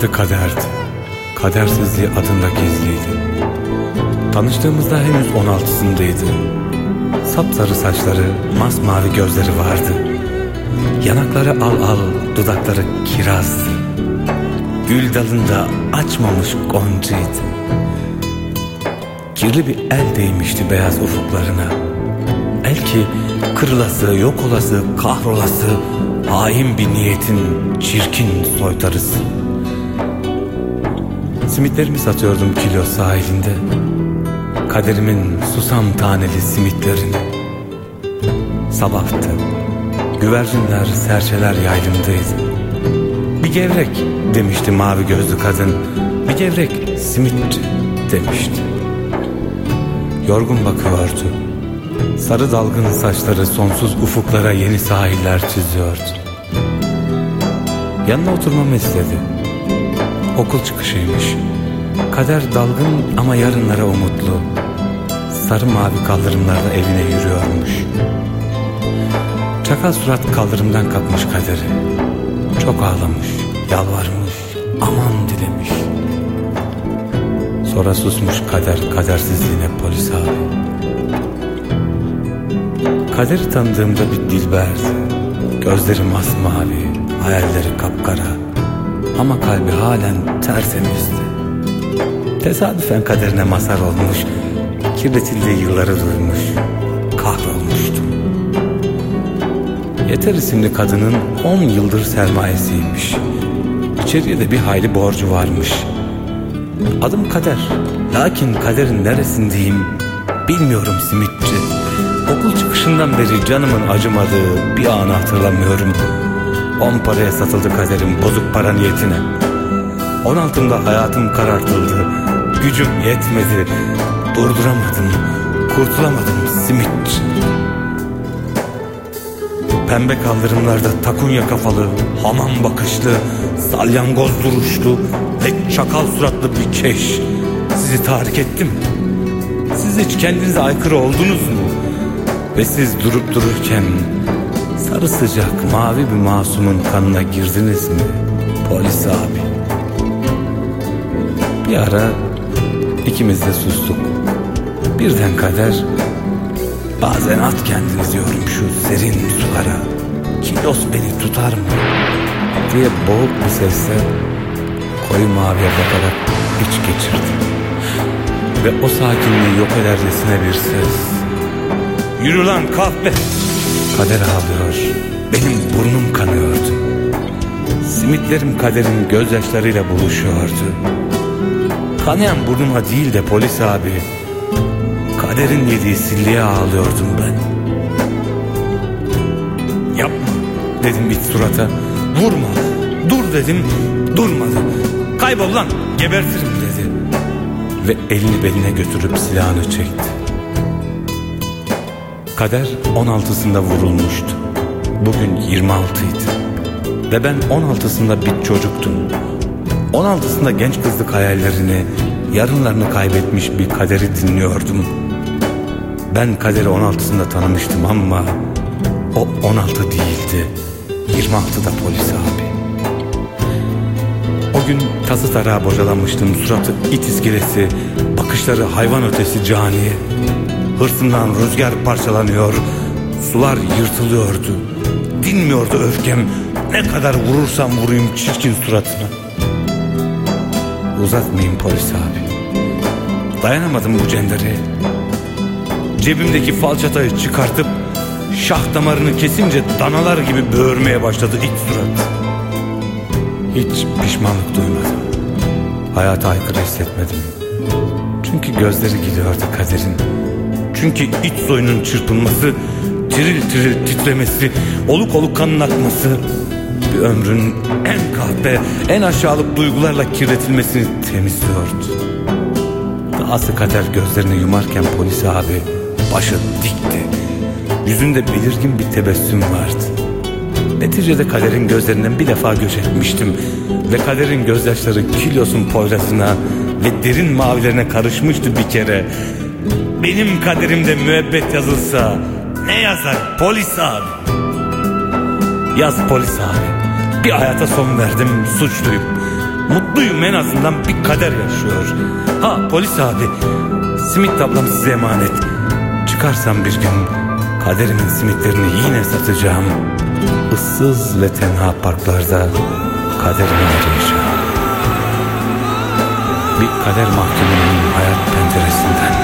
Adı Kader'di. Kadersizliği adında gizliydi. Tanıştığımızda henüz 16'sındaydı. Sapsarı saçları, masmavi gözleri vardı. Yanakları al al, dudakları kirazdı. Gül dalında açmamış goncaydı. Kirli bir el değmişti beyaz ufuklarına. El ki kırılası, yok olası, kahrolası, hain bir niyetin çirkin soytarısı. Simitlerimi satıyordum kilo sahilinde. Kaderimin susam taneli simitlerini. Sabahtı. Güvercinler, serçeler yaylımdaydı. Bir gevrek demişti mavi gözlü kadın. Bir gevrek simitçi demişti. Yorgun bakıyordu. Sarı dalgın saçları sonsuz ufuklara yeni sahiller çiziyordu. Yanına oturmamı istedi. Okul çıkışıymış. Kader dalgın ama yarınlara umutlu. Sarı mavi kaldırımlarda evine yürüyormuş. Çakal surat kaldırımdan kapmış kaderi. Çok ağlamış, yalvarmış, aman dilemiş. Sonra susmuş kader kadersizliğine polis abi. Kaderi tanıdığımda bir dilberdi. Gözleri masmavi, hayalleri kapkara. Ama kalbi halen tertemizdi. Tesadüfen kaderine mazhar olmuş, kirletildiği yılları duymuş, kahrolmuştum. Yeter isimli kadının on yıldır sermayesiymiş. İçeriye de bir hayli borcu varmış. Adım Kader. Lakin kaderin neresindeyim bilmiyorum simitçi. Okul çıkışından beri canımın acımadığı bir anı hatırlamıyorum. On paraya satıldı kaderim bozuk para niyetine. On altında hayatım karartıldı. Gücüm yetmedi. Durduramadım. Kurtulamadım simitçi. Pembe kaldırımlarda takunya kafalı, hamam bakışlı, salyangoz duruşlu ve çakal suratlı bir keş. Sizi tahrik ettim. Siz hiç kendinize aykırı oldunuz mu? Ve siz durup dururken sarı sıcak mavi bir masumun kanına girdiniz mi? Polis abi. Bir ara ikimiz de sustuk. Birden kader Bazen at kendini diyorum şu serin sulara. Kilos beni tutar mı? Diye boğuk bir sesle koyu maviye bakarak iç geçirdi. Ve o sakinliği yok edercesine bir ses. Yürü lan kahpe! Kader ağlıyor. Benim burnum kanıyordu. Simitlerim kaderin gözyaşlarıyla buluşuyordu. Kanayan burnuma değil de polis abi Kaderin yediği silliğe ağlıyordum ben. Yapma dedim iç surata. Vurma. Dur dedim. Durmadı. Kaybol lan gebertirim dedi. Ve elini beline götürüp silahını çekti. Kader 16'sında vurulmuştu. Bugün 26 idi. Ve ben 16'sında bir çocuktum. 16'sında genç kızlık hayallerini, yarınlarını kaybetmiş bir kaderi dinliyordum. Ben kaderi 16'sında tanımıştım ama o 16 değildi. 26'da polis abi. O gün tası tarağa bocalanmıştım. Suratı it iskelesi, bakışları hayvan ötesi cani. Hırsından rüzgar parçalanıyor, sular yırtılıyordu. Dinmiyordu öfkem, ne kadar vurursam vurayım çirkin suratına. Uzatmayayım polis abi. Dayanamadım bu cendere. Cebimdeki falçatayı çıkartıp şah damarını kesince danalar gibi böğürmeye başladı iç surat. Hiç pişmanlık duymadım. Hayata aykırı hissetmedim. Çünkü gözleri gidiyordu kaderin. Çünkü iç soyunun çırpınması, tiril tiril titremesi, oluk oluk kanın akması, bir ömrün en kahpe, en aşağılık duygularla kirletilmesini temizliyordu. Dahası kader gözlerini yumarken polis abi başı dikti. Yüzünde belirgin bir tebessüm vardı. Neticede kaderin gözlerinden bir defa göç etmiştim. Ve kaderin gözyaşları kilosun poyrazına ve derin mavilerine karışmıştı bir kere. Benim kaderimde müebbet yazılsa ne yazar polis abi? Yaz polis abi. Bir hayata son verdim suçluyum. Mutluyum en azından bir kader yaşıyor. Ha polis abi. Simit ablam size emanet. Çıkarsam bir gün kaderimin simitlerini yine satacağım. Issız ve tenha parklarda kaderimi arayacağım. Bir kader mahkumunun hayat penceresinden.